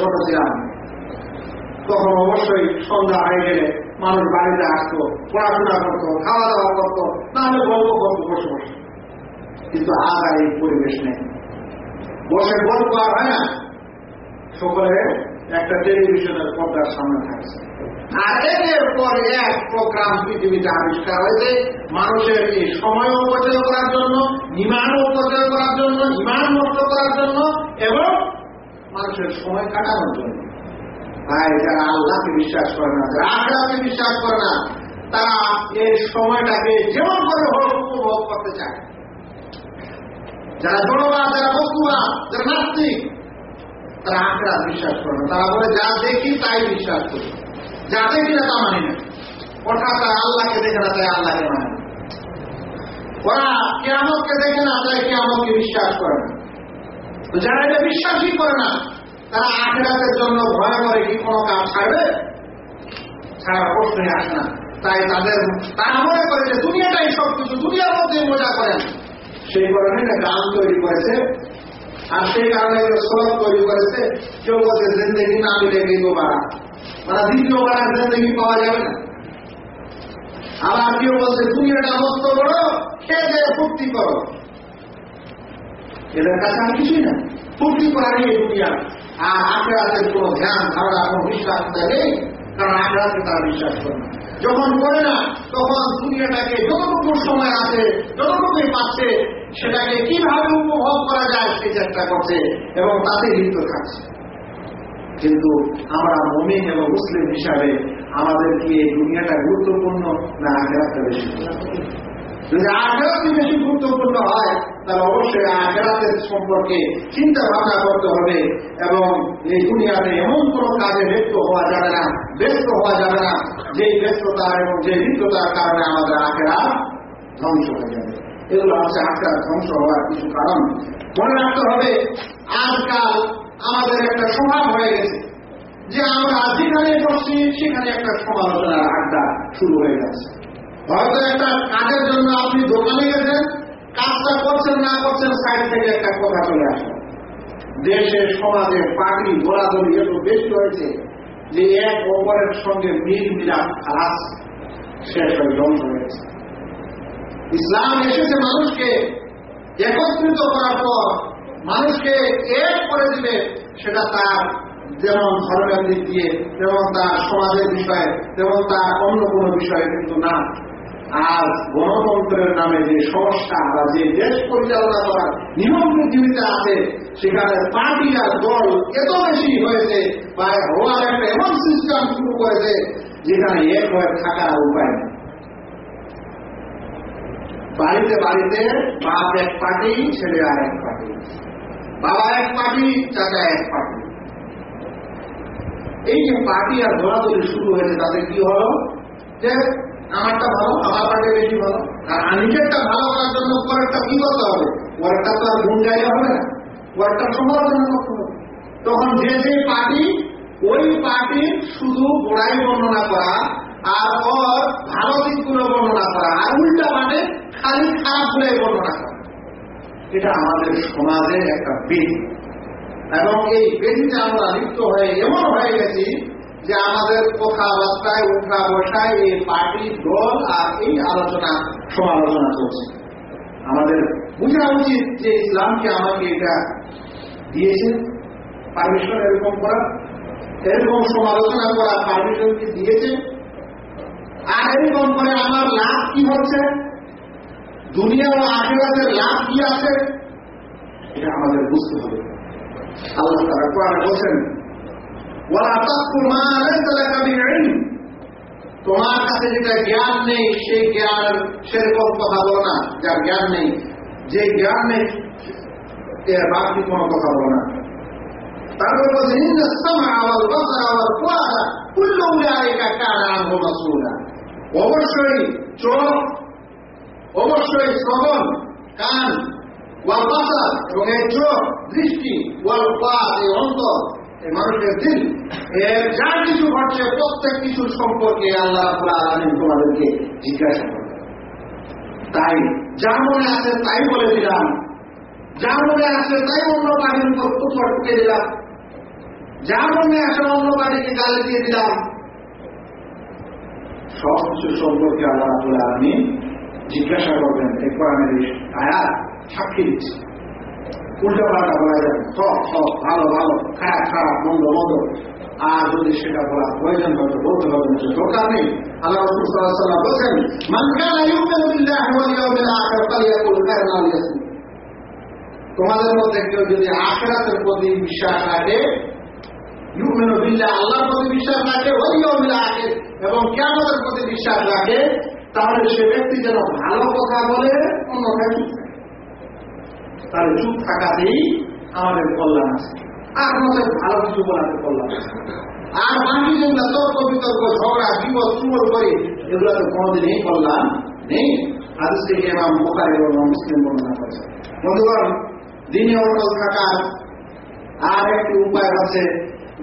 ছোট ছিলাম। তখন অবশ্যই সন্ধ্যা হয়ে গেলে মানুষ বাড়িতে আসতো, পড়াশোনা করতো খাওয়া দাওয়া করতো, নাহলে গল্প করতো বসে বসে। কিন্তু আজ আর এই পরিবেশ নেই। বসে গল্প আর হয় না। সকলে একটা টেলিভিশনের পর্দার সামনে থাকছে। আর একের পর এক প্রোগ্রাম পৃথিবীতে আবিষ্কার হয়েছে। মানুষের এই সময় অপচয় করার জন্য ইমান অপচয় করার জন্য ইমান নষ্ট করার জন্য, এবং মানুষের সময় কাটানোর জন্য। তাই যারা আল্লাহকে বিশ্বাস করে না, যারা আখড়াকে বিশ্বাস করে না, তারা এই সময়টাকে যেমন করে হোক উপভোগ করতে চায়। যারা জড়বাদ যারা বস্তুবাদ যারা নাস্তিক, তারা আখড়া বিশ্বাস করে না। তারা বলে, যা দেখি তাই বিশ্বাস করি। যা দেখি না তা মানি না। অর্থাৎ তারা আল্লাহকে দেখে না, তাই আল্লাহকে মানে না। ওরা কেয়ামতকে দেখে না, তাই কেয়ামতকে বিশ্বাস করে না। যারা এটা বিশ্বাসই করে না, তারা আখেরাতের জন্য ভয় করে কি কোনো কাজ ছাড়বে? ছাড়া প্রশ্নই আসে না। তাই তাদের তারা মনে করে যে দুনিয়াটাই সবকিছু, দুনিয়ার মধ্যে মজা করেন। সেই কারণে একটা গান তৈরি করেছে। আর সেই কারণে সড়ক তৈরি করেছে। কেউ বলছে, জিন্দগি না মিলে গেই বাড়া। মানে দ্বিতীয়বার আর জিন্দগি পাওয়া যাবে না। আবার কেউ বলছে, দুনিয়াটা মস্ত বড় খেয়ে ফুর্তি করো। এদের কাছে আর কিছুই না করারই এই দুনিয়া। আর আখেরাতের কোন ধ্যান, ধারণা, কোন বিশ্বাস নেই, কারণ আখেরাতে তারা বিশ্বাস করে না। যখন করে না, তখন দুনিয়াটাকে যতটুকু সময় আছে, যতটুকুই পাচ্ছে, সেটাকে কীভাবে উপভোগ করা যায় সেই চেষ্টা করছে এবং তাতে লিপ্ত থাকছে। কিন্তু আমরা মমিন এবং মুসলিম হিসাবে আমাদের কি এই দুনিয়াটা গুরুত্বপূর্ণ না আখেরাতটা বেশি? যদি আখেরাত বেশি গুরুত্বপূর্ণ হয় তাহলে অবশ্যই আখেরাতের সম্পর্কে চিন্তা ভাবনা করতে হবে এবং এই দুনিয়াতে এমন কোন কাজে ব্যস্ত হওয়া যাবে না, ব্যস্ত হওয়া যাবে না যে ব্যস্ততা এবং যে লিপ্ততার কারণে আমাদের আখেরাত ধ্বংস হয়ে যাবে। এগুলো হচ্ছে আখেরাত ধ্বংস হওয়ার কিছু কারণ। মনে রাখতে হবে, আজকাল আমাদের একটা স্বভাব হয়ে গেছে যে আমরা যেখানে বসছি, সেখানে একটা সমালোচনার আড্ডা শুরু হয়ে গেছে হয়তো একটা কাজের জন্য আপনি দোকানে গেছেন কাজটা করছেন, না করছেন, সাইড থেকে একটা কথা চলে আসে। দেশের, সমাজে পার্টি, দোলাদলি এত বেশি হয়েছে যে এক অপরের সঙ্গে মিল মিলাপ, খালাস শেষ হয়ে ধ্বংস হয়েছে ইসলাম এসেছে মানুষকে একত্রিত করার পর, মানুষকে এক করে দিবে সেটা তার যেমন ধর্মের দিক দিয়ে যেমন তার সমাজের বিষয়ে যেমন তার অন্য কোনো বিষয়ে কিন্তু না। আর গণতন্ত্রের নামে যে সংস্থা বা যে দেশ পরিচালনা করার নিয়ম পৃথিবীতে আছে, সেখানে পার্টি আর দল এত বেশি হয়েছে বা হওয়ার একটা এমন সিস্টেম শুরু করেছে, যেখানে এক হয়ে থাকার উপায় নেই। বাড়িতে বাড়িতে বাপ এক পার্টি, ছেলে আর এক পার্টি। বাবা এক পার্টি, চাচা এক পার্টি। এই যে পার্টি আর দৌড়াদৌড়ি শুরু হয়েছে, তাতে কি হলো? যে আমারটা ভালো, আমার পার্টি বেশি ভালো। আর নিজেরটা ভালো করার জন্য পরেরটা কি করতে হবে? পরেরটা তো আর গুণ গাইলে হবে না। পরেরটা সমালোচনা করতে হবে। তখন যে যে পার্টি, ওই পার্টির শুধু গোড়াই বর্ণনা করা আর ওর ভালো দিকগুলো বর্ণনা করা। আর উল্টা মানে খালি খারাপ গুলোই বর্ণনা করা। এটা আমাদের সমাজের একটা বেদ এবং এই বেদিতে আমরা লিপ্ত হয়ে এমন হয়ে গেছি যে আমাদের কথাবার্তায় উঠা বসায় এই পার্টি, দল আর এই আলোচনা, সমালোচনা চলছে। আমাদের বোঝা উচিত যে ইসলামকে আমাকে এটা দিয়েছে পারমিশন এরকম করা, এরকম সমালোচনা করা পারমিশন কি দিয়েছে। আর এরকম করে আমার লাভ কি হচ্ছে? দুনিয়া ও আশেপাশের লাভ কি আছে? এটা আমাদের বুঝতে হবে। আল্লাহ তারা কোরআনে বলছেন ওয়ালা তাকু মা লাইসা লাকা বিইলম। তোমার কাছে যেটা জ্ঞান নেই, সেই জ্ঞান সেরকম কথা বলো না। যার জ্ঞান নেই, যে জ্ঞান নেই এর বাকি কোনো কথা বলো না। তারপর বলছে অবশ্যই চোখ, অবশ্যই শ্রবণ, কান, ওয়াল বাসার এবং এই চোখ, দৃষ্টি, ওয়াল ফাদ এই অন্তর এই মানুষের দিল এর যা কিছু ঘটছে, প্রত্যেক কিছুর সম্পর্কে আল্লাহ আলামিন তোমাদেরকে জিজ্ঞাসা করবে। তাই যা মনে আছে তাই বলে দিলাম। যা মনে আছে তাই অন্য বাড়ির ঠুকে দিলাম। যা মনে আসলে অন্য বাড়িকে গালে দিয়ে দিলাম। সব কিছু সম্পর্কে আল্লাহ রাবুল আলমী জিজ্ঞাসা করবেন। এই কোরআনের আয়াত সাক্ষী দিচ্ছে। উল্টা বলা যাবে সব সব ভালো ভালো খারাপ খারাপ মন্দ মন্দ। আর যদি সেটা বলা প্রয়োজন হয়তো বলতে হবে না দরকার নেই। আল্লাহ বলছেন তোমাদের মধ্যে কেউ যদি আখেরাতের প্রতি বিশ্বাস রাখে, ইউমেন বিল্লাহ, আল্লাহর প্রতি বিশ্বাস রাখে ওই ইয়াউমিল আখির, এবং কিয়ামতের প্রতি বিশ্বাস রাখে, তাহলে সে ব্যক্তি যেন ভালো কথা বলে, অন্যথায় চুপ। তাহলে চুপ থাকাতেই আমাদের কল্যাণ আছে। আর আমাদের ভালো কিছু বলাতে কল্যাণ আছে। আর বাকি যেগুলো তর্ক বিতর্ক, ঝগড়া, বিপদ চুমল করে এগুলোতে কোনোদিনই কল্যাণ নেই। হাদিস থেকে এমাম বোকারি এবং মুসলিম বর্ণনা করেছে বন্ধুগণ, দিনে অটল থাকার আর একটি উপায় আছে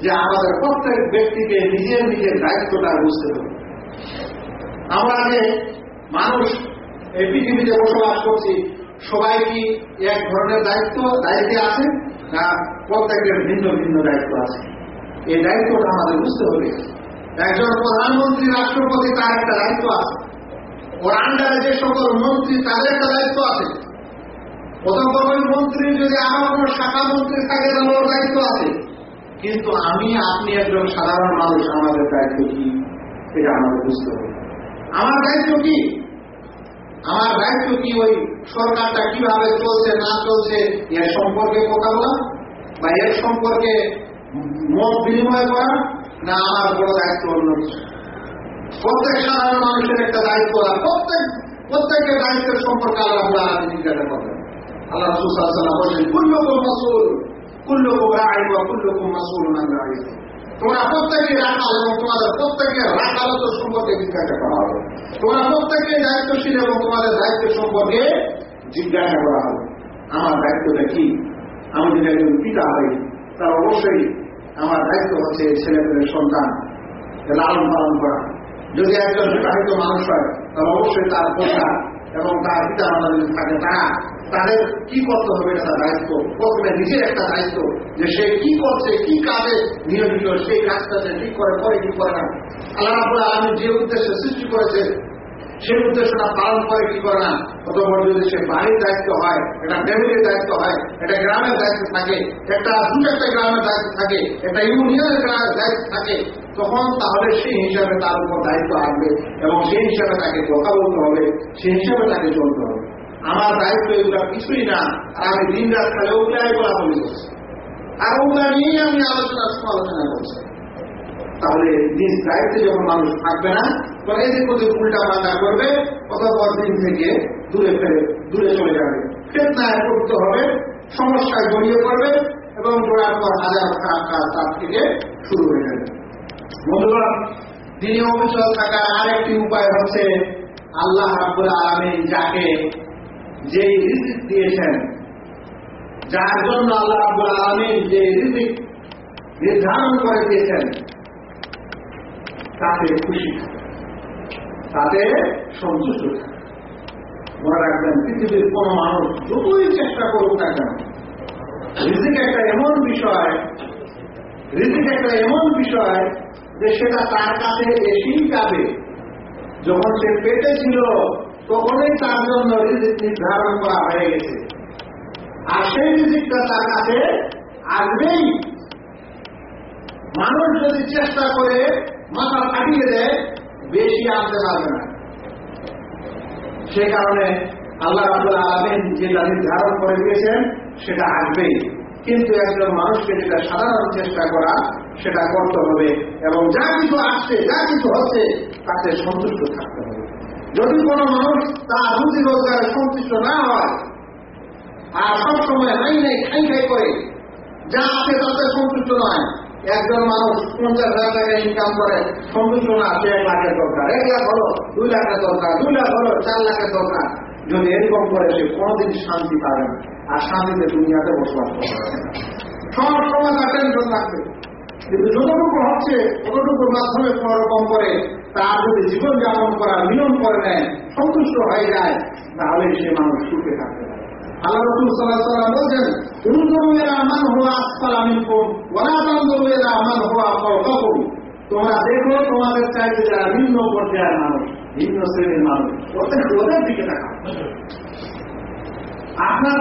যে আমাদের প্রত্যেক ব্যক্তিকে নিজের নিজের দায়িত্বটা বুঝতে হবে। আমরা যে মানুষ এই পৃথিবীতে বসবাস করছি সবাই কি এক ধরনের দায়িত্ব? দায়িত্বে আছে না প্রত্যেকের ভিন্ন ভিন্ন দায়িত্ব আছে? এই দায়িত্বটা আমাদের বুঝতে হবে। একজন প্রধানমন্ত্রী, রাষ্ট্রপতি, তার একটা দায়িত্ব আছে। ওর আন্ডারে যে সকল মন্ত্রী তাদের একটা দায়িত্ব আছে। অতঃপর ওই মন্ত্রী যদি আমার কোনো শাখা মন্ত্রী থাকে, তাহলে ওর দায়িত্ব আছে। কিন্তু আমি, আপনি একজন সাধারণ মানুষ, আমাদের দায়িত্ব কি? এটা আমাদের বুঝতে হবে। আমার দায়িত্ব কি? আমার দায়িত্ব কি? ওই সরকারটা কীভাবে চলছে, না চলছে, এর সম্পর্কে কথা বলা? বা এর সম্পর্কে মত বিনিময় করা? না, আমার বড় দায়িত্ব অন্য প্রত্যেক সাধারণ মানুষের একটা দায়িত্ব আর প্রত্যেক, প্রত্যেকের দায়িত্বের সম্পর্কে আল্লাহ আল্লাহ জিজ্ঞাসা করবেন। আল্লাহ রসুল বলছেন কুল্লকুম মাসুল কুল্লকুম রাই বা কুল্লকুম মাসুল রাই তোমরা প্রত্যেকে রাখাল এবং তোমাদের প্রত্যেকে রাখালত সম্পর্কে জিজ্ঞাসা করা হবে। তোমরা প্রত্যেকে দায়িত্বশীল এবং তোমাদের দায়িত্ব সম্পর্কে জিজ্ঞাসা করা হবে। আমার দায়িত্বটা কি? আমি যদি একজন পিতা হই তার অবশ্যই আমার দায়িত্ব হচ্ছে ছেলেমেয়ের সন্তান লালন পালন করা। যদি একজন বিবাহিত মানুষ হয়, তাহলে অবশ্যই তার পোষা এবং তার পিতা মাতা যদি থাকে, তারা তাদের কি করতে হবে এটা তার দায়িত্ব? প্রথমে নিজের একটা দায়িত্ব যে সে কি করছে, কি কাজে নিয়োজিত, সেই কাজটা সে ঠিক করে করে কি করে না। আল্লাহ রাবুল আলমী যে উদ্দেশ্যে সৃষ্টি করেছে, সেই উদ্দেশ্যটা পালন করে কি করে না? অতপর যদি সে বাড়ির দায়িত্ব হয় একটা ফ্যামিলির দায়িত্ব হয় একটা গ্রামের দায়িত্ব থাকে, একটা দু একটা গ্রামের দায়িত্ব থাকে, একটা ইউনিয়নের গ্রামের দায়িত্ব থাকে, তখন তাহলে সেই হিসাবে তার উপর দায়িত্ব আসবে এবং সেই হিসাবে তাকে কথা বলতে হবে সেই হিসাবে তাকে চলতে হবে। আমার দায়িত্ব এগুলো কিছুই না। আর আমি দিন রাত খালে ওগুলাই বলা বলি করছি। আর ওগুলা নিয়েই আমি আলোচনা সমালোচনা করছি। তাহলে নিজ দায়িত্বে যখন মানুষ থাকবে না, তখন এদের প্রতি উল্টা পাল্টা করবে অতপর দিন থেকে দূরে ফেলে দূরে চলে যাবে। ফেতনায় করতে হবে, সমস্যায় জড়িয়ে পড়বে, এবং জোড়ার পর হাজার কাজ তার থেকে শুরু হয়ে যাবে। বন্ধুগণ, দিনে অবিচল থাকার আরেকটি উপায় হচ্ছে আল্লাহ রাব্বুল আলমিন যাকে যে রিজিক দিয়েছেন, যার জন্য আল্লাহ রাব্বুল আলমিন যে রিজিক নির্ধারণ করে দিয়েছেন, তাতে খুশি তাতে সন্তুষ্ট মনে রাখবেন, পৃথিবীর কোন মানুষ যতই চেষ্টা করুক না কেন, রিজিক একটা এমন বিষয়, রিজিক একটা এমন বিষয় যে সেটা তার কাছে এসেই যাবে। যখন সে পেটে ছিল তখনই তার জন্য নির্ধারণ করা হয়ে গেছে। আর সেই রিজিকটা তার কাছে আসবেই। মানুষ যদি চেষ্টা করে মাথা কাটিয়ে দেয়, বেশি আনতে পারবে না। সে কারণে আল্লাহ আব্দুল আলমিন যেটা নির্ধারণ করে দিয়েছেন, সেটা আসবেই। কিন্তু একজন মানুষকে যেটা সাধারণ চেষ্টা করা, সেটা করতে হবে। এবং যা কিছু আসছে, যা কিছু হচ্ছে, তাতে সন্তুষ্ট থাকতে হবে। যদি কোনো মানুষ তার রুজি রোজগারে সন্তুষ্ট না হয়, আর সবসময় হাই নাই খাই খাই করে, যা আছে তাতে সন্তুষ্ট নয়। একজন মানুষ পঞ্চাশ হাজার টাকা ইনকাম করে, সন্তুষ্ট না, সে এক লাখের দরকার। এক লাখ হলো দুই লাখের দরকার, দুই লাখ হলো চার লাখের দরকার। যদি এরকম করে সে কোনোদিন শান্তি পাবে না, আর শান্তিতে দুনিয়াতে বসবাস করতে সব সময় তার টেনশন থাকবে। কিন্তু যতটুকু হচ্ছে, ততটুকুর মাধ্যমে কোন রকম করে তার যদি জীবন যাপন করার নিয়ম করে নেয়, সন্তুষ্ট হয়ে যায়, তাহলে সে মানুষ সুখে থাকতে আপনার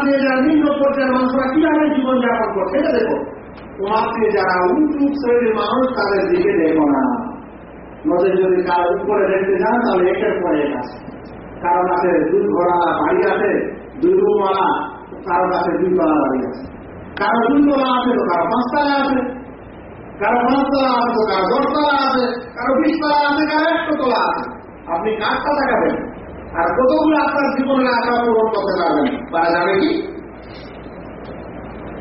দিয়ে মানুষরা কীভাবে জীবনযাপন করছে? দেখো। তোমার যারা উঁচু শ্রেণির মানুষ, তাদের দিকে দেখো না। নদী যদি কারও উপরে দেখতে যান, তাহলে একের পরে এক আছে। কারও কাছে দুই ঘোড়া বাড়ি আছে, দুই রুমওয়ালা কারও কাছে দুই তলা বাড়ি আছে। কারও দুই তলা আছে তো কারও পাঁচতলা আছে। কারও পাঁচতলা আছে তো কারও দশতলা আছে। কারও বিশ তলা আছে, কারও একশো তলা আছে। আপনি কাজটা দেখাবেন আর কতগুলো আপনার জীবনে আশা পূরণ করতে পারবেন? পারা যাবে কি?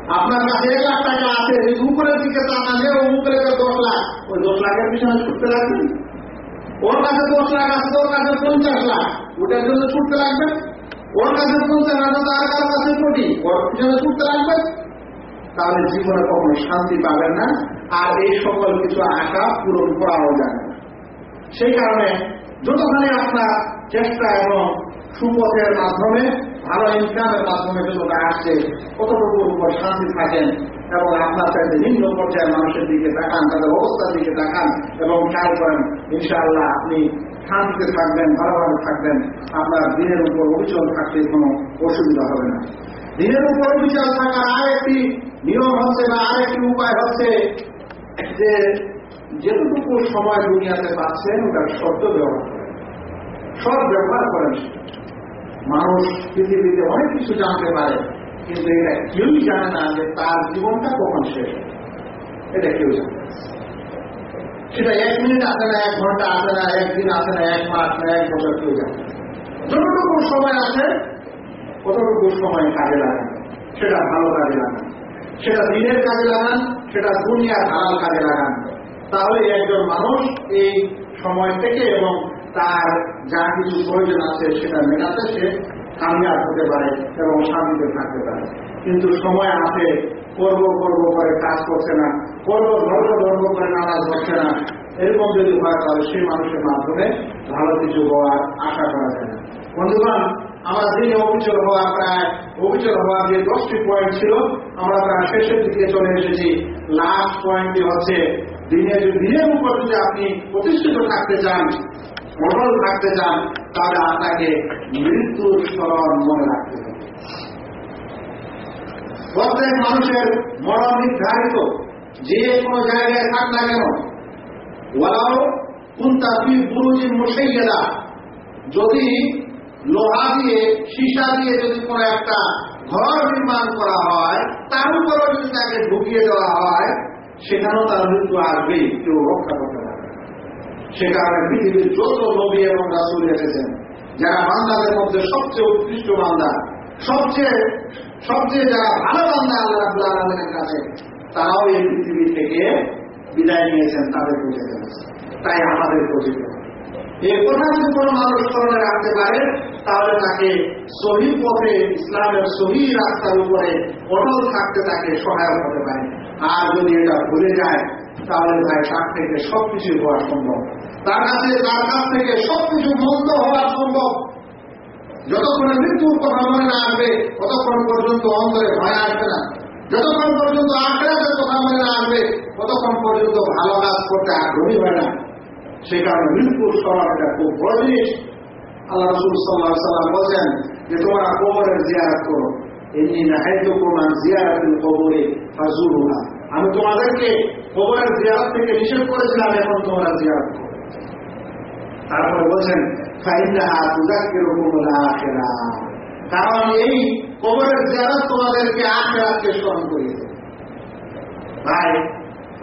আপনার কাছে এক লাখ টাকা আছে উপরের দিকে তাকালে ও উপরে দশ লাখ। ওই দশ লাখের পিছনে ছুটতে লাগবেন ওর কাছে দশ লাখ আছে তোর কাছে পঞ্চাশ লাখ। ওটার জন্য ছুটতে লাগবে? ওর কাছে পঞ্চাশ হাজার তার কারও কাছে কোটি। ওর পিছনে ছুটতে লাগবে? তাহলে জীবনে কখনো শান্তি পাবেন না আর এই সকল কিছু আশা পূরণ করাও যাবে না। সেই কারণে যতখানি আপনার চেষ্টা এবং সুপথের মাধ্যমে ভালো ইনকামের মাধ্যমে যতটা আসছে। কতটুকুর উপর শান্তি থাকেন এবং আপনার চাইতে নিম্ন পর্যায়ের মানুষের দিকে তাকান, তাদের অবস্থার দিকে তাকান এবং খেয়াল করেন, ইনশাআল্লাহ আপনি শান্তিতে থাকবেন, ভালোভাবে থাকবেন। আপনার দিনের উপর অভিযোগ থাকতে কোনো অসুবিধা হবে না। দিনের উপর অভিযোগ থাকার আরেকটি নিয়ম হচ্ছে বা আরেকটি উপায় হচ্ছে যে যেটুকু সময় দুনিয়াতে পাচ্ছেন, ওটার শব্দ ব্যবহার করেন। সব ব্যবহার করেন। মানুষ পৃথিবীতে অনেক কিছু জানতে পারে, কিন্তু এটা কেউই জানে না যে তার জীবনটা কখন শেষ এটা কেউ জানে সেটা এক মিনিট আসে না, এক ঘণ্টা আসে না, একদিন আসে না, এক মাস না, এক বছর কেউ জানে যতটুকু সময় আছে কতটুকু সময় কাজে লাগান। সেটা ভালো কাজে লাগান। সেটা দিনের কাজে লাগান, সেটা দুনিয়ার হারাল কাজে লাগান। তাহলে একজন মানুষ এই সময় থেকে এবং তার যা কিছু প্রয়োজন আছে সেটা মেটাতে সে কামিয়াব হতে পারে এবং শান্তিতে থাকতে পারে। কিন্তু সময় আছে, করব করব করে কাজ করছে না, করব ধর্ম ধর্ম করে নামাজ হচ্ছে না, এরকম যদি হয় তাহলে সেই মানুষের মাধ্যমে ভালো কিছু হওয়ার আশা করা যায় না। বন্ধুগণ, আমরা দিনে অবিচল হওয়া প্রায় অবিচল হওয়ার যে দশটি পয়েন্ট ছিল, আমরা প্রায় শেষের দিকে চলে এসেছি। লাস্ট পয়েন্টটি হচ্ছে দিনে যদি দিনের উপর যদি আপনি প্রতিষ্ঠিত থাকতে চান অটল থাকতে চান, তাহলে আপনাকে মৃত্যুর স্মরণ মনে রাখতে হবে প্রত্যেক মানুষের মরণ নির্ধারিত, যে কোনো জায়গায় থাক না কেন ওয়ালাও কুন্তা ফি বুরুজিন মুসাইয়াদা যদি লোহা দিয়ে, সীসা দিয়ে যদি কোনো একটা ঘর নির্মাণ করা হয়, তার উপরও যদি তাকে ঢুকিয়ে দেওয়া হয়, সেখানেও তার মৃত্যু আসবেই, কেউ রক্ষা করতে। সে কারণে পৃথিবীর যত নবী এবং রাসুল এসেছেন, যারা বান্দাদের মধ্যে সবচেয়ে উৎকৃষ্ট বান্দা, সবচেয়ে সবচেয়ে যারা ভালো বান্দা আল্লাহ আলমের কাছে, তারাও এই পৃথিবী থেকে বিদায় নিয়েছেন, তাদের বুঝে তাই আমাদের প্রচিত এই কথা যদি কোনো মানুষ স্মরণে রাখতে পারে, তাহলে তাকে সহি পথে, ইসলামের সহি রাস্তার উপরে অটল থাকতে তাকে সহায়ক হতে পারে। আর যদি এটা ভুলে যায়, তাহলে ভাই থেকে সবকিছু হওয়া সম্ভব। তার কাছে তার কাছ থেকে সবকিছু মন্দ হওয়া সম্ভব। যতক্ষণে মৃত্যুর কথা মনে না আসবে, ততক্ষণ পর্যন্ত অন্তরে ভয় আসবে না। যতক্ষণ পর্যন্ত আখড়াতের কথা মনে না আসবে, ততক্ষণ পর্যন্ত ভালো কাজ করতে আগ্রহী হয় না। সে কারণে মৃত্যুর এটা খুব বড় জিনিস। আল্লাহ রসুল সাল্লাহ সাল্লাম বলছেন যে, তোমরা কোমরের জিয়ারত করো। এমনি নাহাইতো কোরআন জিয়ারতের কবরে ফাজুরুহা আমি তোমাদেরকে কবরের জিয়ারত থেকে নিষেধ করেছিলাম, এখন তোমরা জিয়ারত করো। তারপরে বলছেন কারণ এই কবরের জিয়ারত তোমাদেরকে আখিরাতকে স্মরণ করিয়ে দেবে ভাই,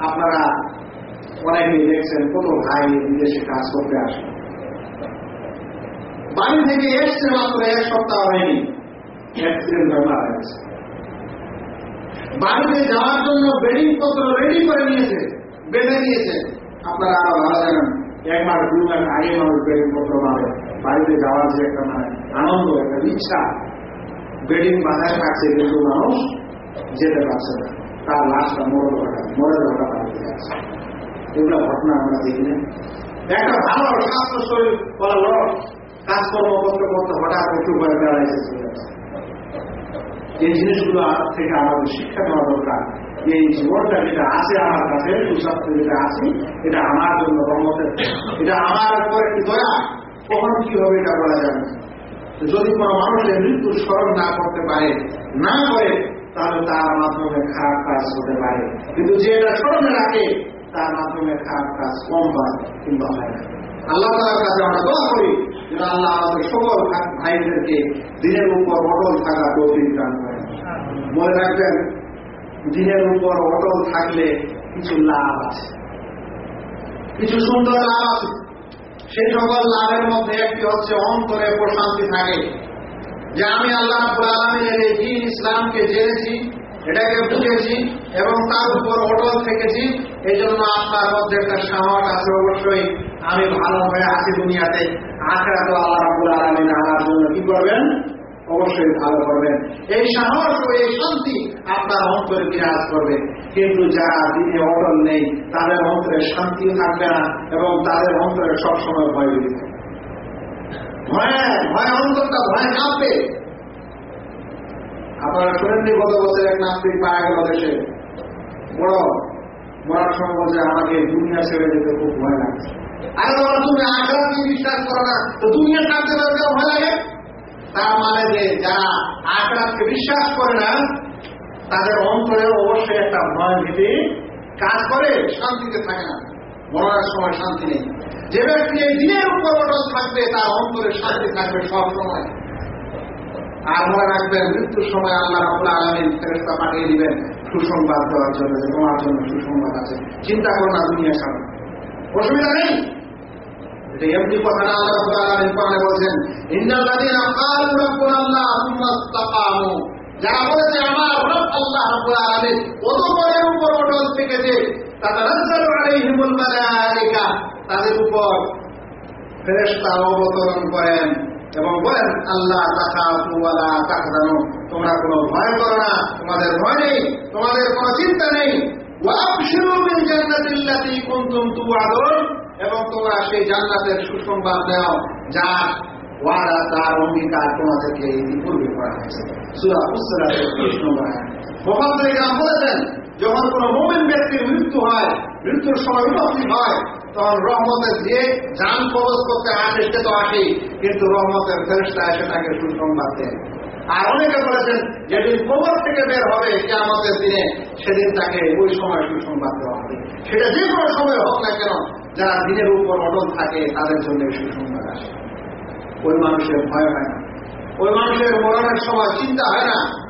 আপনারা অনেকেই দেখছেন কত ভাই বিদেশে কাজ করতে আসে বাড়ি থেকে এসছে মাত্র এক সপ্তাহ হয়নি, অ্যাক্সিডেন্ট মারা গেছে। বাড়িতে যাওয়ার জন্য বেডিং পত্র রেডি করে নিয়েছে, বেঁধে নিয়েছে। আপনারা আরও ভালো জানেন এক মাস দুই মাস আগে মানুষ বেডিং পত্র মারে বাড়িতে যাওয়ার যে একটা মানে আনন্দ, একটা ইচ্ছা, বেডিং বাধায় থাকছে কিন্তু মানুষ যেতে পারছে না। তার লাশটা মরে দেওয়াটা মরে দেওয়াটা বাড়িতে যাচ্ছে। এগুলো ঘটনা আমরা দেখি না। একটা ভালো স্বাস্থ্য শরীর বলা লোক কাজকর্ম করতে করতে হঠাৎ একটু করে বেড়াইছে চলে এই জিনিসগুলো থেকে আমাদের শিক্ষা দেওয়া দরকার। এই জীবনটা যেটা আছে আমার কাছে সুস্বাস্থ্য যেটা আছে, এটা আমার জন্য রহমতের এটা আমার উপর একটি দয়া? কখন কি হবে এটা বলা যাবে যদি কোনো মানুষের মৃত্যু স্মরণ না করতে পারে, না করে, তাহলে তার মাধ্যমে খারাপ কাজ হতে পারে। কিন্তু যে এটা স্মরণে রাখে, তার মাধ্যমে খারাপ কাজ কম হয় কিংবা হয় না। আল্লাহ তালার কাছে আমরা দোয়া করি, যেন আল্লাহ আমাদের সকল ভাইদেরকে দিনের উপর অটল থাকা তৌফিক দান করেন। মনে রাখবেন দিনের উপর অটল থাকলে কিছু লাভ আছে। কিছু সুন্দর লাভ আছে। সেই সকল লাভের মধ্যে একটি হচ্ছে অন্তরে প্রশান্তি থাকে। যে আমি আল্লাহ আলমিনের এই দিন ইসলামকে জেনেছি, এটাকে বুঝেছি এবং তার উপর অটল থেকেছি এই জন্য আপনার মধ্যে একটা সাহস আছে অবশ্যই। আমি ভালো হয়ে আছি দুনিয়াতে। আখড়া তো আল্লাহ আলমিন আনার জন্য কি করবেন? অবশ্যই ভালো করবেন। এই সাহস ও এই শান্তি আপনার অন্তরে বিরাজ করবে। কিন্তু যারা দিনে অটল নেই, তাদের অন্তরে শান্তিও থাকবে না এবং তাদের অন্তরে সবসময় ভয় থাকবে ভয় আপনারা শুনেননি গত বছর এক নাস্তিক পাওয়া গেল দেশে। বড় মরার সময় আমাকে দুনিয়া ছেড়ে যেতে খুব ভয় লাগছে। আরে বাবা, তুমি আখড়াকে বিশ্বাস করো না। তো দুনিয়া পারবে ভয় লাগে? তার মানে যে যারা আখড়াকে বিশ্বাস করে না, তাদের অন্তরে অবশ্যই একটা ভয় ভীতি কাজ করে, শান্তিতে থাকে না। মরার সময় শান্তি নেই। যে ব্যক্তি এই দিনের উপর অটল থাকবে, তার অন্তরে শান্তি থাকবে সব সময়। আর মনে রাখবেন, মৃত্যুর সময় আল্লাহ রাবুল্লাহ আলমিন ফেরেস্তা পাঠিয়ে দিবেন সুসংবাদ দেওয়ার জন্য তোমার জন্য সুসংবাদ আছে। চিন্তা করো না, দুনিয়া সামনে অসুবিধা নেই। তাদের উপর অবতরণ করেন এবং বলেন, আল্লাহ তাহজানু। তোমরা কোনো ভয় করো না, তোমাদের ভয় নেই, তোমাদের কোনো চিন্তা নেই। ওয়াবশিরু বিল জান্নাতিল্লাতী কুনতুম এবং তোমরা সেই জান্নাতের সুসংবাদ দাও, যা ওয়াদা, তার অঙ্গীকার তোমাদেরকে ইতিপূর্বে করা হয়েছে। সুরা উসরাতের বলেছেন, যখন কোন মোমেন ব্যক্তির মৃত্যু হয়, মৃত্যুর সময় উপস্থিত হয়, তখন রহমতের যে যান কবজ করতে আসে সে তো আসেই কিন্তু রহমতের ফেরস্তা এসে তাকে সুসংবাদ দেন। আর অনেকে বলেছেন, যেদিন কবর থেকে বের হবে কে আমাদের দিনে সেদিন তাকে ওই সময় সুসংবাদ দেওয়া হবে। সেটা যে কোনো সময় হোক না কেন যারা দিনের উপর অটল থাকে, তাদের জন্য সুসংবাদ আসে। ওই মানুষের ভয় হয় না। ওই মানুষের মরণের সময় চিন্তা হয় না।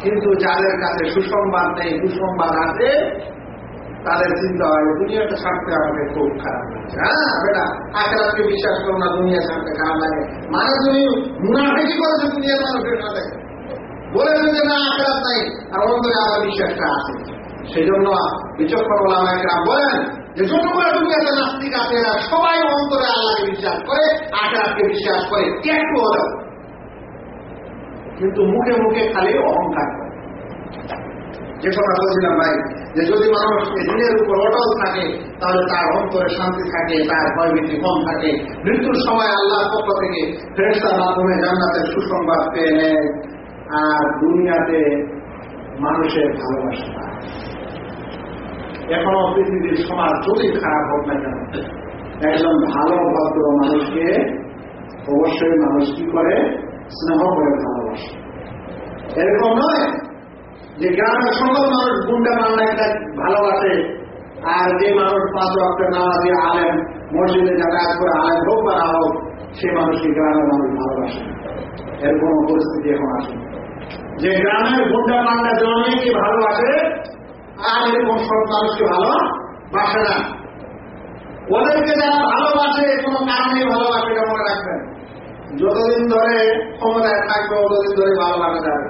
কিন্তু যাদের কাছে সুসংবাদ নেই সুসংবাদ আছে, তাদের চিন্তা হয় দুনিয়াটা ছাড়তে আমাকে খুব খারাপ লাগছে। হ্যাঁ বেটা, আখেরাতকে বিশ্বাস করো না, দুনিয়া ছাড়তে খারাপ লাগে। মানে তুমি মুনাফেকি করেছ দুনিয়ার মানুষের সাথে। বলেছ যে না, আখেরাত নাই আর অন্তরে আমার বিশ্বাসটা আছে। সেই জন্য বিচক্ষণ ওলামাইকরা বলেন যে যতগুলো দুনিয়াতে নাস্তিক আছে এরা সবাই অন্তরে আল্লাহকে বিশ্বাস করে, আখেরাতকে বিশ্বাস করে। একটু হলেও কিন্তু মুখে মুখে খালি অহংকার করে। যে কথা বলছিলাম ভাই, যে যদি মানুষ দিনের উপর অটল থাকে, তাহলে তার অন্তরে শান্তি থাকে, তার ভয়ভীতি কম থাকে। মৃত্যুর সময় আল্লাহর পক্ষ থেকে ফেরেস্তার মাধ্যমে জান্নাতের সুসংবাদ পেয়ে নেয়। আর দুনিয়াতে মানুষের ভালোবাসা এখনও পৃথিবীর সমাজ যদি খারাপ হোক না কেন, একজন ভালো, ভদ্র মানুষকে অবশ্যই মানুষ কি করে? স্নেহ করে ভালোবাসে। এরকম নয় যে গ্রামের সকল মানুষ গুন্ডা একটা ভালোবাসে, আর যে মানুষ পাঁচ রক্তের নামাজি আলেন মসজিদে যাতায়াত করে আলেন হোক বা না হোক, সে মানুষকে গ্রামের মানুষ ভালোবাসে এরকম পরিস্থিতি এখন আসে যে গ্রামের গুন্ডা পান্ডা জন্মেকে ভালোবাসে আর এরকম সব মানুষকে ভালো? বাসে না। ওদেরকে যারা ভালোবাসে, কোনো কারণে ভালোবাসে এটা মনে রাখবেন। যতদিন ধরে ক্ষমতায় থাকবে, ততদিন ধরে ভালোবাসা যাবে।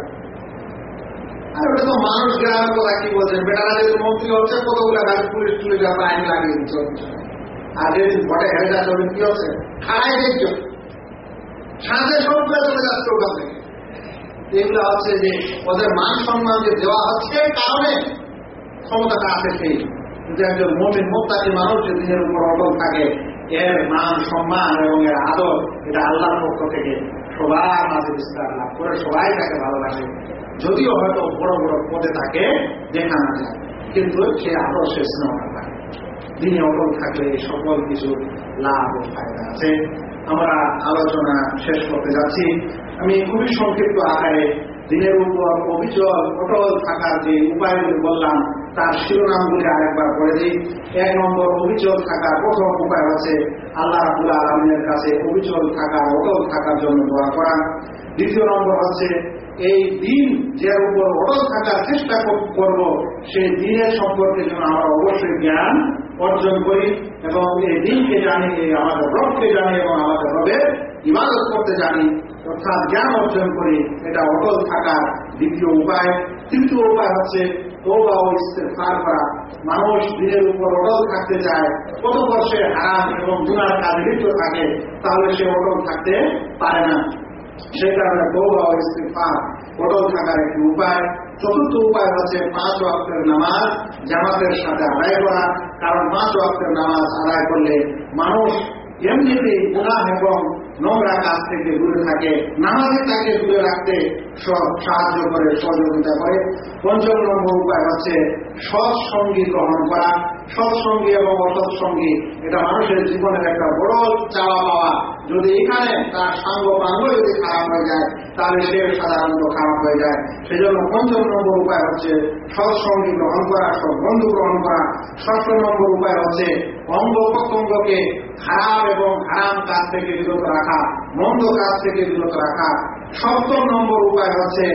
আর ওটা তো মানুষ গ্রামের কথা কি বলছেন? বেটারা যদি মন্ত্রী হচ্ছে, কতগুলো গাড়ি পুলিশ টুলিশ আপনার আইন লাগিয়ে দিচ্ছে আর যেদিন ভোটে হেরে যাচ্ছে কি হচ্ছে? খাড়াই দেখছ সাথে সব চলে যাচ্ছে ওখান থেকে। এগুলো হচ্ছে যে ওদের মান সম্মান যে দেওয়া হচ্ছে, কারণে ক্ষমতাটা আছে সেই। কিন্তু একজন মমিন মোত্তাকি মানুষ যে দিনের উপর অটল থাকে, এর মান, সম্মান এবং এর আদর, এটা আল্লাহর পক্ষ থেকে সবার মাঝে বিস্তার লাভ করে, সবাই তাকে ভালোবাসে। যদিও হয়তো বড় বড় পদে থাকে দেখা না যায়, কিন্তু সে আদর্শে স্নেহ পায় দিনে অটল থাকলে সকল কিছু লাভ ও ফায়দা আছে। আমরা আলোচনা শেষ করতে যাচ্ছি। আমি খুবই সংক্ষিপ্ত আকারে দিনের উপর অভিযোগ, অটল থাকার যে উপায়গুলি বললাম তার শিরোনামগুলি আরেকবার করে দিই। এক নম্বর, অবিচল থাকার প্রথম উপায় হচ্ছে আল্লাহ রাবুল আলমিনের কাছে অবিচল থাকা অটল থাকার জন্য দোয়া করা। দ্বিতীয় নম্বর হচ্ছে, এই দিন যার উপর অটল থাকার চেষ্টা করব, সেই দিনের সম্পর্কে যেন আমরা অবশ্যই জ্ঞান অর্জন করি এবং এই দিনকে জানি আমাদের রবকে জানি এবং আমাদের রবের ইবাদত করতে জানি, অর্থাৎ জ্ঞান অর্জন করি, এটা অটল থাকার দ্বিতীয় উপায়। তৃতীয় উপায় হচ্ছে তৌবা ও ইস্তেফার করা, মানুষ দিনের উপর অটল থাকতে চায়, কত বর্ষে হারাম এবং গুনার কাজ লিপ্ত থাকে, তাহলে সে অটল থাকতে পারে না। সেই কারণে তৌবা ও ইস্তেফার অটল থাকার একটি উপায়, চতুর্থ উপায় হচ্ছে পাঁচ ওয়াক্তের নামাজ, জামাতের সাথে আদায় করা। কারণ পাঁচ ওয়াক্তের নামাজ আদায় করলে মানুষ এমনিতেই গুনাহ এবং নোংরা কাজ থেকে দূরে থাকে নামাজে তাকে দূরে রাখতে সাহায্য করে, সহযোগিতা করে। পঞ্চম নম্বর উপায় হচ্ছে সৎসঙ্গী গ্রহণ করা। সৎসঙ্গী এবং অসৎসঙ্গী এটা মানুষের জীবনের একটা বড় চাওয়া পাওয়া। যদি এখানে তার সাঙ্গ পাঙ্গ যদি খারাপ হয়ে যায়, তাহলে সে সাধারণত খারাপ হয়ে যায়। সেজন্য পঞ্চম নম্বর উপায় হচ্ছে সৎসঙ্গী গ্রহণ করা সব বন্ধু গ্রহণ করা। ষষ্ঠ নম্বর উপায় হচ্ছে অঙ্গ প্রত্যঙ্গকে খারাপ এবং হারাম কাজ থেকে বিরত রাখা, মন্দ কাজ থেকে বিরত রাখা সপ্তম নম্বর উপায় হচ্ছে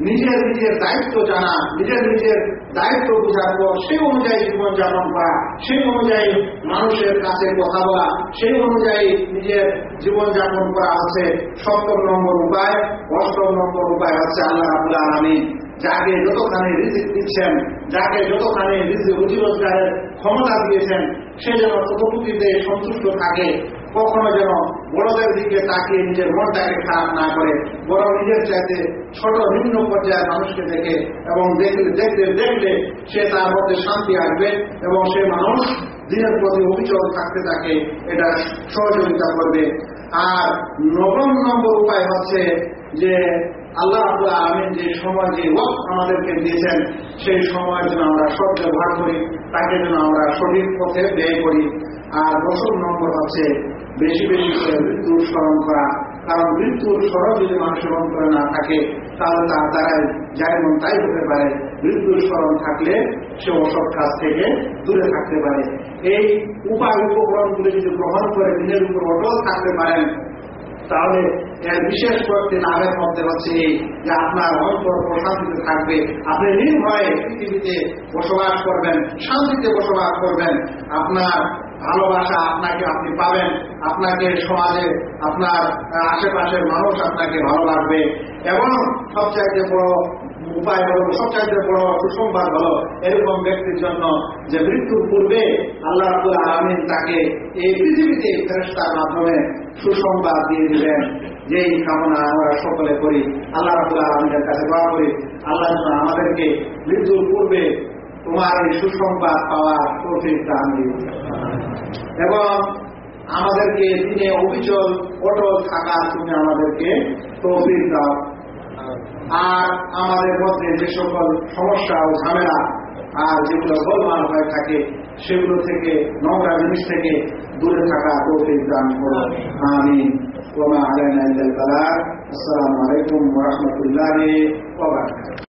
নিজের নিজের দায়িত্ব জানা, নিজের নিজের দায়িত্ব বোঝার পর সেই অনুযায়ী জীবনযাপন করা, সেই অনুযায়ী মানুষের কাছে কথা বলা, সেই অনুযায়ী নিজের জীবনযাপন করা হচ্ছে সপ্তম নম্বর উপায় অষ্টম নম্বর উপায় হচ্ছে আল্লাহ রাবুল আলমী যাকে যতখানি রিজিক দিচ্ছেন, যাকে যতখানি রুজি রোজগারের ক্ষমতা দিয়েছেন, সে যেন ততটুকুতে সন্তুষ্ট থাকে, কখনো যেন বড়দের দিকে তাকিয়ে নিজের মনটাকে খারাপ না করে বড় নিজের চাইতে ছোট, নিম্ন পর্যায়ের মানুষকে দেখে এবং দেখলে দেখতে দেখলে সে তার মধ্যে শান্তি আসবে এবং সে মানুষ দিনের প্রতি অভিযোগ থাকতে থাকে, এটা সহযোগিতা করবে। আর নবম নম্বর উপায় হচ্ছে যে আল্লাহ আব্দুল আলমিন যে সময়, যে আমাদেরকে দিয়েছেন, সেই সময়ের জন্য আমরা সব ব্যবহার করি, তাকে যেন আমরা সঠিক পথে ব্যয় করি। আর দশম নম্বর হচ্ছে বেশি বেশি করে মৃত্যুর স্মরণ করা। কারণ মৃত্যুর স্মরণ যদি মানুষের করে না থাকে, তাহলে তার দ্বারাই যাই মন তাই হতে পারে। মৃত্যুর স্মরণ থাকলে সে অসৎ কাজ থেকে দূরে থাকতে পারে। এই উপায় উপকরণগুলি যদি গ্রহণ করে দিনের উপর অটল থাকতে পারেন, তাহলে এর বিশেষ কয়েকটি লাভের মধ্যে হচ্ছে যে আপনার অন্তর প্রশান্তিতে থাকবে। আপনি নির্ভয়ে পৃথিবীতে বসবাস করবেন, শান্তিতে বসবাস করবেন। আপনার ভালোবাসা আপনাকে আপনি পাবেন, আপনাকে সমাজে, আপনার আশেপাশের মানুষ আপনাকে ভালো লাগবে। এবং সবচাইতে বড় উপায় হল, সবচাইতে বড় সুসংবাদ হলো এরকম ব্যক্তির জন্য যে মৃত্যুর পূর্বে আল্লাহ আলমিন তাকে এই পৃথিবীতে ফেরস্তার মাধ্যমে সুসংবাদ দিয়ে দিলেন। যেই কামনা আমরা সকলে করি, আল্লাহ রাবুল আলমিনের কাছে দোয়া করি, আল্লাহ আমাদেরকে মৃত্যুর পূর্বে তোমার এই সুসংবাদ পাওয়ার তৌফিক দান এবং আমাদেরকে দিনে অবিচল অটল থাকার তুমি আমাদেরকে তৌফিক দাও। আর আমাদের মধ্যে যে সকল সমস্যা ও ঝামেলা আর যেগুলো গোলমাল হয়ে থাকে সেগুলো থেকে, নোংরা জিনিস থেকে দূরে থাকা তৌফিক দান করো। আমি ওমা আলাইনা ইল্লাল বালাগ। আসসালামু আলাইকুম ওয়া রাহমাতুল্লাহি ওয়া বারাকাতুহু।